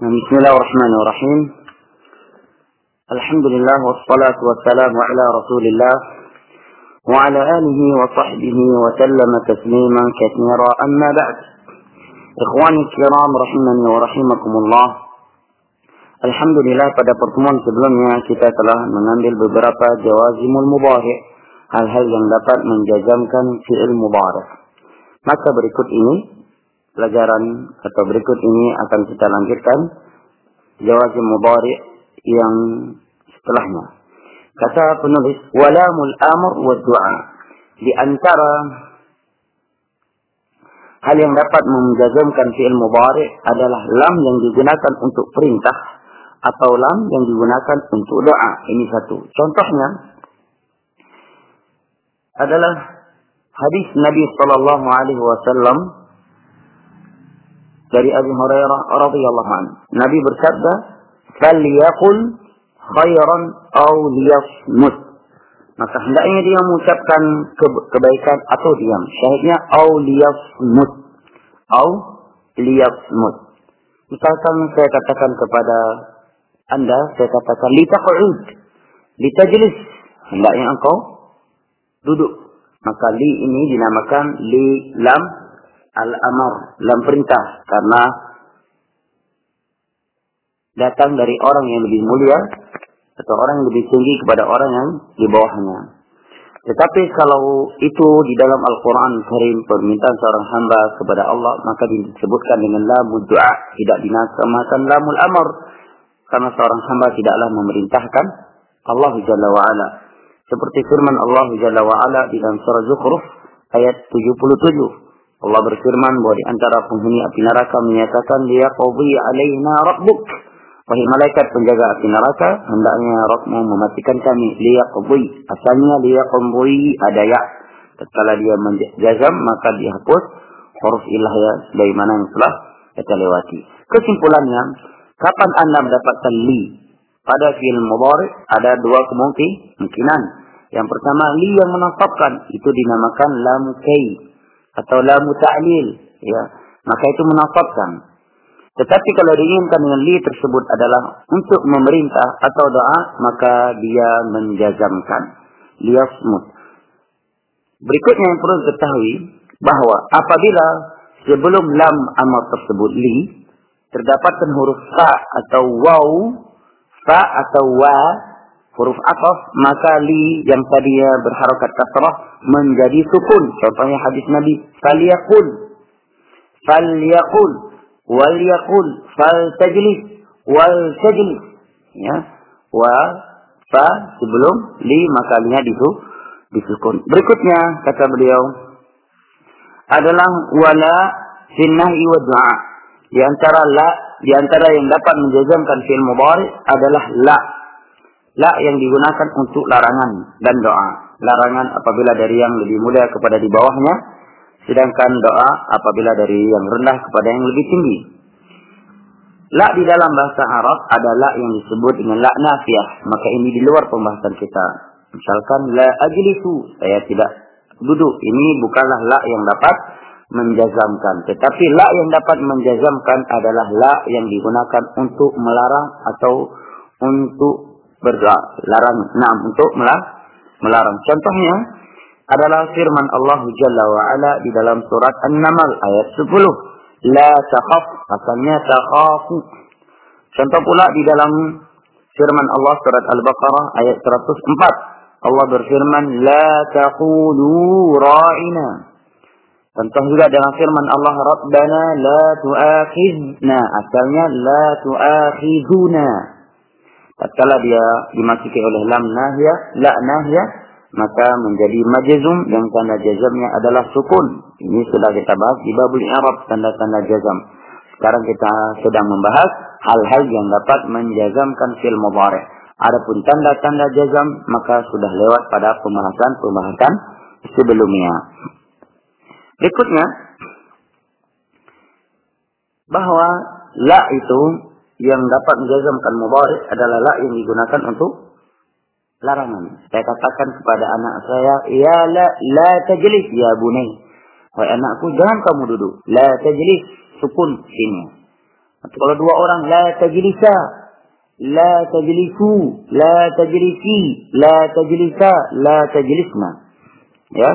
بسم الله الرحمن الرحيم. الحمد لله والصلاة والسلام على رسول الله وعلى آله وصحبه وسلم تسليما كثيرا. أما بعد إخواني الكرام رحمني ورحمكم الله. الحمد لله pada pertemuan sebelumnya kita telah mengambil beberapa jawazim mubarak hal-hal yang dapat menjajamkan fi'il mubarak maka berikut ini pelajaran atau berikut ini akan kita lanjutkan jawazim mudhari yang setelahnya. Kata penulis, walamul amr wa du'a. Di antara hal yang dapat menjazamkan fi'il mudhari adalah lam yang digunakan untuk perintah atau lam yang digunakan untuk doa. Ini satu. Contohnya adalah hadis Nabi sallallahu alaihi wasallam dari Abu Hurairah radhiyallahu anhu. Nabi bersabda, "Falyaqul khairan aw liyasmut." Maka hendaknya dia mengucapkan ke kebaikan atau diam. Syahidnya aw liyasmut. Aw liyasmut. Misalkan saya katakan kepada Anda, saya katakan litaq'ud. Litajlis. Hendaknya engkau duduk. Maka li ini dinamakan li lam al-amr, lam perintah karena datang dari orang yang lebih mulia atau orang yang lebih tinggi kepada orang yang di bawahnya. Tetapi kalau itu di dalam Al-Quran Karim permintaan seorang hamba kepada Allah maka disebutkan dengan lamul doa tidak dinamakan lamul amr karena seorang hamba tidaklah memerintahkan Allah Jalla wa'ala. Seperti firman Allah Jalla wa'ala di dalam surah Zukhruf ayat 77. Allah berfirman bahwa di antara penghuni api neraka menyatakan dia qadhi alaina rabbuk. Wahai malaikat penjaga api neraka, hendaknya Rabbmu mematikan kami. Liyaqdi. Asalnya liyaqdi ada ya. Tatkala dia menjazam, maka dihapus huruf ilah ya sebagaimana yang telah kita lewati. Kesimpulannya, kapan Anda mendapatkan li? Pada film mudhari ada dua kemungkinan. Yang pertama, li yang menetapkan itu dinamakan lam kay atau lamu ta'lil ya. Maka itu menafsirkan tetapi kalau diinginkan dengan li tersebut adalah untuk memerintah atau doa maka dia menjazamkan. Liyasmut. Berikutnya yang perlu diketahui bahwa apabila sebelum lam amal tersebut li terdapatkan huruf fa atau waw fa atau wa huruf ataf maka li yang tadinya berharokat kasrah menjadi sukun. Contohnya hadis Nabi falyakul. Falyakul. Wal yakul fal tajlis wal tajlis ya. Wa. Fa. Sebelum. Li. Maka linya di disukun. Berikutnya kata beliau adalah wala sinnahi wa du'a. Di antara la di antara yang dapat menjazamkan fi'il mudhari adalah la La yang digunakan untuk larangan dan doa. Larangan apabila dari yang lebih mulia kepada di bawahnya. Sedangkan doa apabila dari yang rendah kepada yang lebih tinggi. La di dalam bahasa Arab adalah yang disebut dengan la nafiyah. Maka ini di luar pembahasan kita. Misalkan la ajlisu. Saya tidak duduk. Ini bukanlah la yang dapat menjazamkan. Tetapi la yang dapat menjazamkan adalah la yang digunakan untuk melarang atau untuk berdoa. Larang enam untuk melarang. Contohnya adalah firman Allah Jalla wa ala di dalam surat An-Naml ayat 10 la takhaf asalnya takhafu. Contoh pula di dalam firman Allah surat Al-Baqarah ayat 104 Allah berfirman la taqulu ra'ina. Contoh juga dengan firman Allah Rabbana la tu'akhidna asalnya la tu'akhiduna tatkala dia dimasuki oleh lam nahya, la nahya, maka menjadi majazum yang tanda jazamnya adalah sukun. Ini sudah kita bahas di babul Arab tanda-tanda jazam. Sekarang kita sedang membahas hal-hal yang dapat menjazamkan fil mudhari. Adapun tanda-tanda jazam maka sudah lewat pada pembahasan-pembahasan sebelumnya. Berikutnya bahwa la itu yang dapat menjazamkan mudhari adalah la yang digunakan untuk larangan. Saya katakan kepada anak saya, ya la la tajlis ya bunai. Wahai anakku, jangan kamu duduk. La tajlis sukun sini. Atau kalau dua orang la tajlisa, la tajlisu, la tajlisi, la tajlisa, la tajlisna. Ya,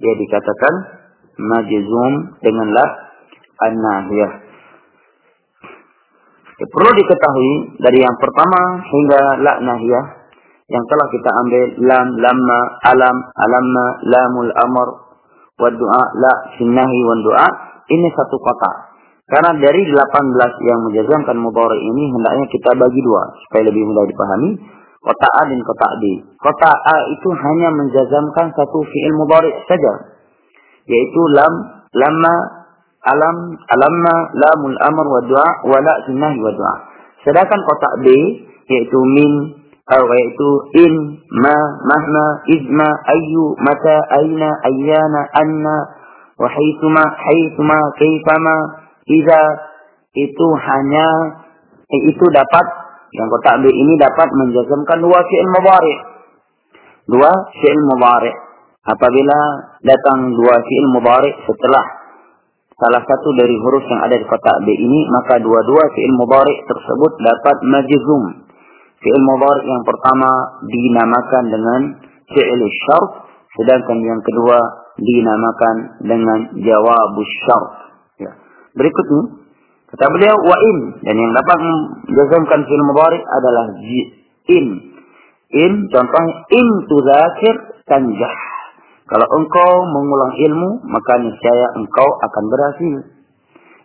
dia dikatakan majzum dengan la an-nahiyah. Ya, perlu diketahui dari yang pertama hingga la nahiyah yang telah kita ambil lam, lamma, alam, alamma, lamul amr, wa du'a, la, sinnahi, wa du'a. Ini satu kotak. Karena dari 18 yang menjazamkan mudhari ini hendaknya kita bagi dua supaya lebih mudah dipahami. Kotak A dan kotak B. Kotak A itu hanya menjazamkan satu fi'il mudhari saja. Yaitu lam, lamma, alam, alamma, lamul amr wa du'a, wa la, sinnahi, wa du'a. Sedangkan kotak B yaitu min, atau yaitu in, ma, mahma, izma, ayu, mata, aina, ayyana, anna, wa haitsuma, haitsuma, kaifama, iza, itu hanya eh, itu dapat yang kotak B ini dapat menjazmkan dua fi'il mudhari. Dua fi'il mudhari. Apabila datang dua fi'il mudhari setelah salah satu dari huruf yang ada di kotak B ini, maka dua-dua fi'il mudhari tersebut dapat majzum Fi'il mudhari yang pertama dinamakan dengan fi'il syart, sedangkan yang kedua dinamakan dengan jawab syart. Ya. Berikutnya kata beliau wa in dan yang dapat menjazmkan fi'il mudhari adalah in. In contohnya in tudzakir tanjah. Kalau engkau mengulang ilmu, maka niscaya engkau akan berhasil.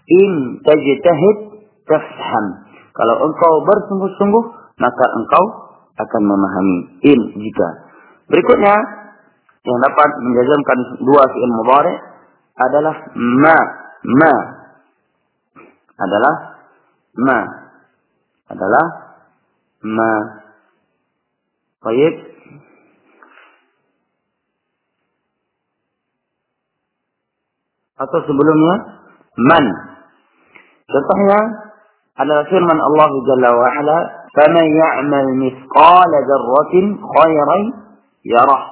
In tajtahid tafham. Kalau engkau bersungguh-sungguh, maka engkau akan memahami in jika. Berikutnya yang dapat menjazamkan dua fi'il mudhari adalah ma ma adalah ma adalah ma Baik. atau sebelumnya man. Contohnya adalah firman Allah Jalla wa Ala, "Faman ya'mal mithqala dzarratin khairan yarah."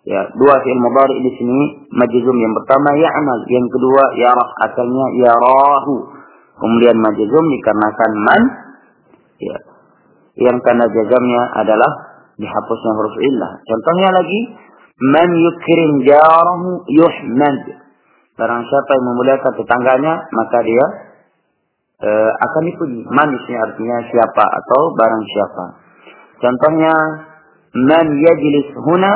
Ya, dua fi'il mudhari di sini majzum yang pertama ya'mal, yang kedua yarah, asalnya yarahu. Kemudian majzum dikarenakan man ya. Yang tanda jazamnya adalah dihapusnya huruf illah. Contohnya lagi, man yukrim jarahu yuhmad. Barang siapa yang memuliakan tetangganya maka dia e, akan dipuji. Manisnya artinya siapa atau barang siapa. Contohnya, man yajlis huna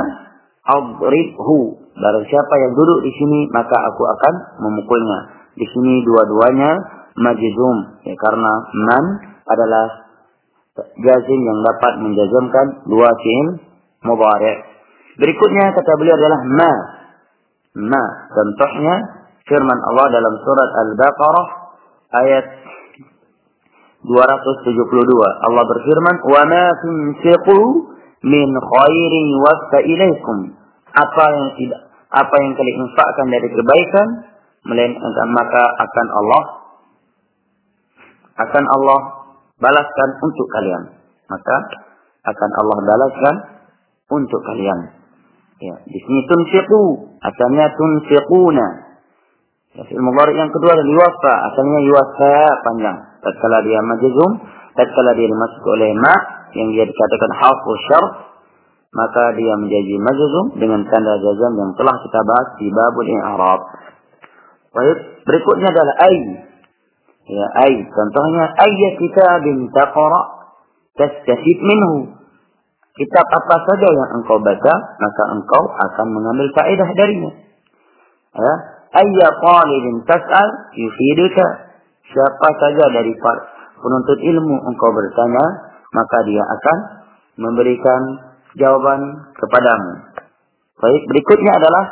adribhu. Barang siapa yang duduk di sini, maka aku akan memukulnya. Di sini dua-duanya majzum. Ya, karena man adalah jazim yang dapat menjazmkan dua fi'il mudhari'. Berikutnya kata beliau adalah ma. Ma. Contohnya firman Allah dalam surat Al-Baqarah ayat 272. Allah berfirman, "Wa ma tunfiqu min khairin yuwaffa ilaikum." Apa yang tidak apa yang kalian infakkan dari kebaikan, melainkan maka akan Allah akan Allah balaskan untuk kalian. Maka akan Allah balaskan untuk kalian. Ya, di sini tunfiqu, asalnya tunfiquna. Ya, yang kedua adalah yuwaffa, asalnya yuwaffa panjang tatkala dia majzum, tatkala dia dimasuk oleh ma yang dia dikatakan harfu syarf, maka dia menjadi majzum dengan tanda jazam yang telah kita bahas di babul i'rab. Baik, berikutnya adalah ai. Ya, ai. Contohnya ayya kitabin taqra tastafid minhu. Kitab apa saja yang engkau baca, maka engkau akan mengambil faedah darinya. Ya, ayya talibin tas'al yufiduka siapa saja dari penuntut ilmu engkau bertanya, maka dia akan memberikan jawaban kepadamu. Baik, berikutnya adalah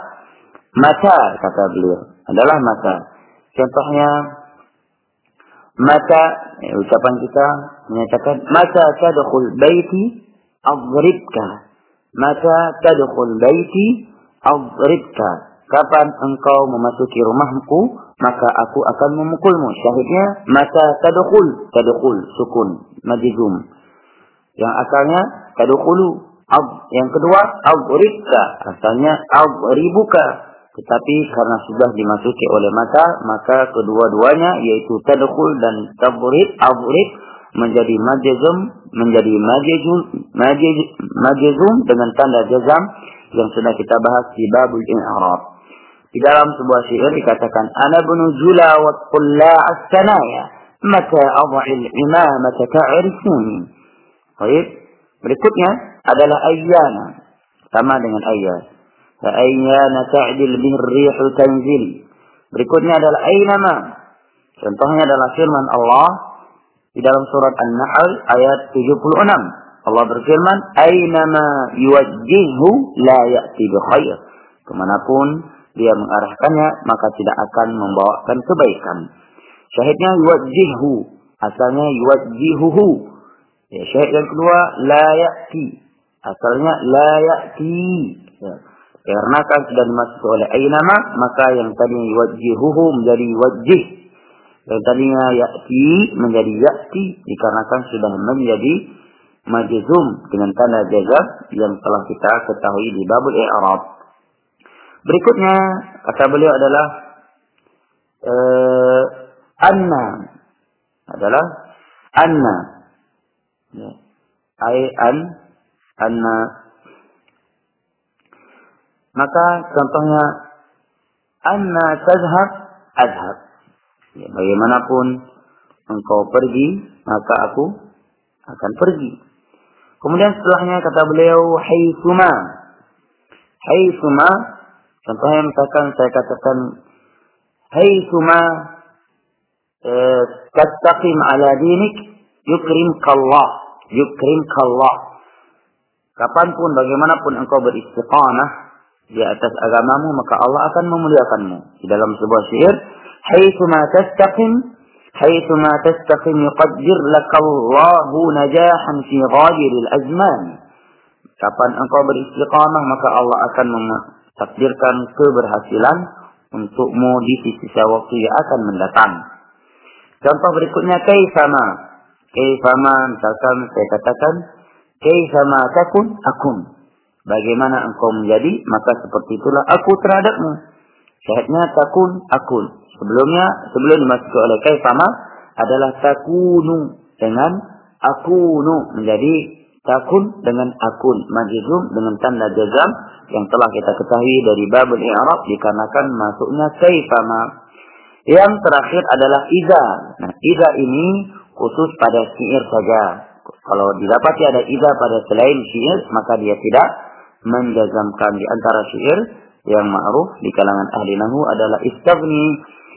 mata, kata beliau. Adalah mata. Contohnya, mata, ya, ucapan kita menyatakan, mata tadkhul baiti adribka. Mata tadkhul baiti adribka. Kapan engkau memasuki rumahku, maka aku akan memukulmu. Syahidnya maka tadkhul, tadkhul sukun majzum. Yang asalnya tadkhulu. Yang kedua adribka, asalnya adribuka. Tetapi karena sudah dimasuki oleh mata, maka kedua-duanya yaitu tadkhul dan tabrid, abrid menjadi majazum, menjadi majazum, majazum dengan tanda jazam yang sudah kita bahas di babul i'rab. Di dalam sebuah syair dikatakan ana bunu zula wa qulla as-sanaya mata adha'il imamata ta'rifuni. Baik. Berikutnya adalah ayyana sama dengan ayat. Fa ayyana ta'dil bihi ar-rihu tanzil. Berikutnya adalah aynama. Contohnya adalah firman Allah di dalam surat An-Nahl ayat 76. Allah berfirman, "Aynama yuwajjihu la ya'ti bi khair." Ke mana pun dia mengarahkannya, maka tidak akan membawakan kebaikan. Syahidnya yuwajjihu, asalnya yuwajjihuhu. Ya, syahid yang kedua la ya'ti. Asalnya la ya'ti. Ya. Karena kan sudah dimasuk oleh aynama, maka yang tadinya yuwajjihuhu menjadi wajjih. Yang tadinya ya'ti menjadi ya'ti dikarenakan sudah menjadi majzum dengan tanda jazab yang telah kita ketahui di babul i'rab. Berikutnya kata beliau adalah uh, anna adalah anna ya. ai an anna maka contohnya anna tazhab azhab ya, bagaimanapun engkau pergi maka aku akan pergi Kemudian setelahnya kata beliau haitsuma. Haitsuma contohnya misalkan saya katakan haitsuma eh, ala dinik yukrimkallah yukrimkallah. Kapan pun bagaimanapun engkau beristiqamah di atas agamamu maka Allah akan memuliakanmu. Di dalam sebuah syair, haitsuma tastaqim حيثما تستقم يقدر لك الله نجاحا في غابر الأزمان Kapan engkau beristiqamah maka Allah akan mentakdirkan keberhasilan untukmu di sisa waktu yang akan mendatang. Contoh berikutnya kaifama. Kaifama misalkan saya katakan kaifama takun akun. Bagaimana engkau menjadi maka seperti itulah aku terhadapmu. Syahidnya takun akun. Sebelumnya, sebelum dimasuki oleh kaifama adalah takunu dengan akunu menjadi takun dengan akun majzum dengan tanda jazam yang telah kita ketahui dari babul i'rab dikarenakan masuknya kaifama. Yang terakhir adalah iza. Nah, iza ini khusus pada syair saja. Kalau didapati ada iza pada selain syair, maka dia tidak menjazamkan di antara syair yang ma'ruf di kalangan ahli nahu adalah istagni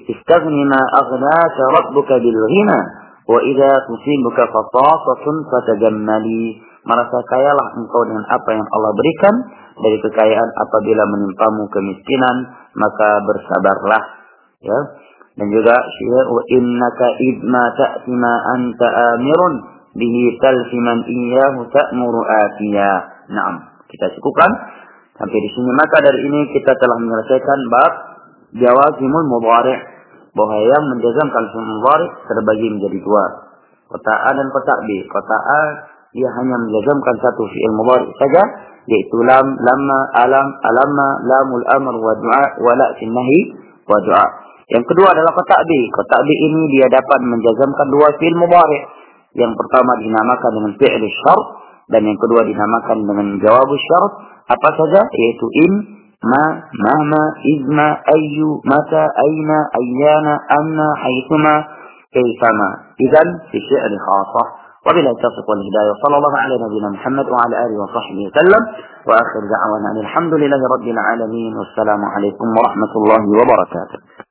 istagni ma aghnaka rabbuka bil ghina wa idza tusibuka fatasatun fatajammali. Merasa kayalah engkau dengan apa yang Allah berikan dari kekayaan apabila menimpamu kemiskinan maka bersabarlah ya. Dan juga syair wa innaka idma ta'tima anta amirun bihi talfiman iyyahu ta'muru atiya. Na'am kita cukupkan sampai di sini maka dari ini kita telah menyelesaikan bab jawazimul mudhari' bahwa yang menjazamkan fi'il mudhari terbagi menjadi dua. Kota A dan kota B. Kota A ia hanya menjazamkan satu fi'il mudhari saja yaitu lam, lamma, alam, alamma, lamul amr wa du'a wa la nahi wa du'a. Yang kedua adalah kota B. Kota B ini dia dapat menjazamkan dua fi'il mudhari. Yang pertama dinamakan dengan fi'il syart dan yang kedua dinamakan dengan jawab syart. Apa saja? Yaitu in, ما مهما إذما أي متى أين أيان أن حيثما كيفما إذا في الشعر خاصة وبلا التوفيق والهداية صلى الله على نبينا محمد وعلى آله وصحبه وسلم وآخر دعوانا الحمد لله رب العالمين والسلام عليكم ورحمة الله وبركاته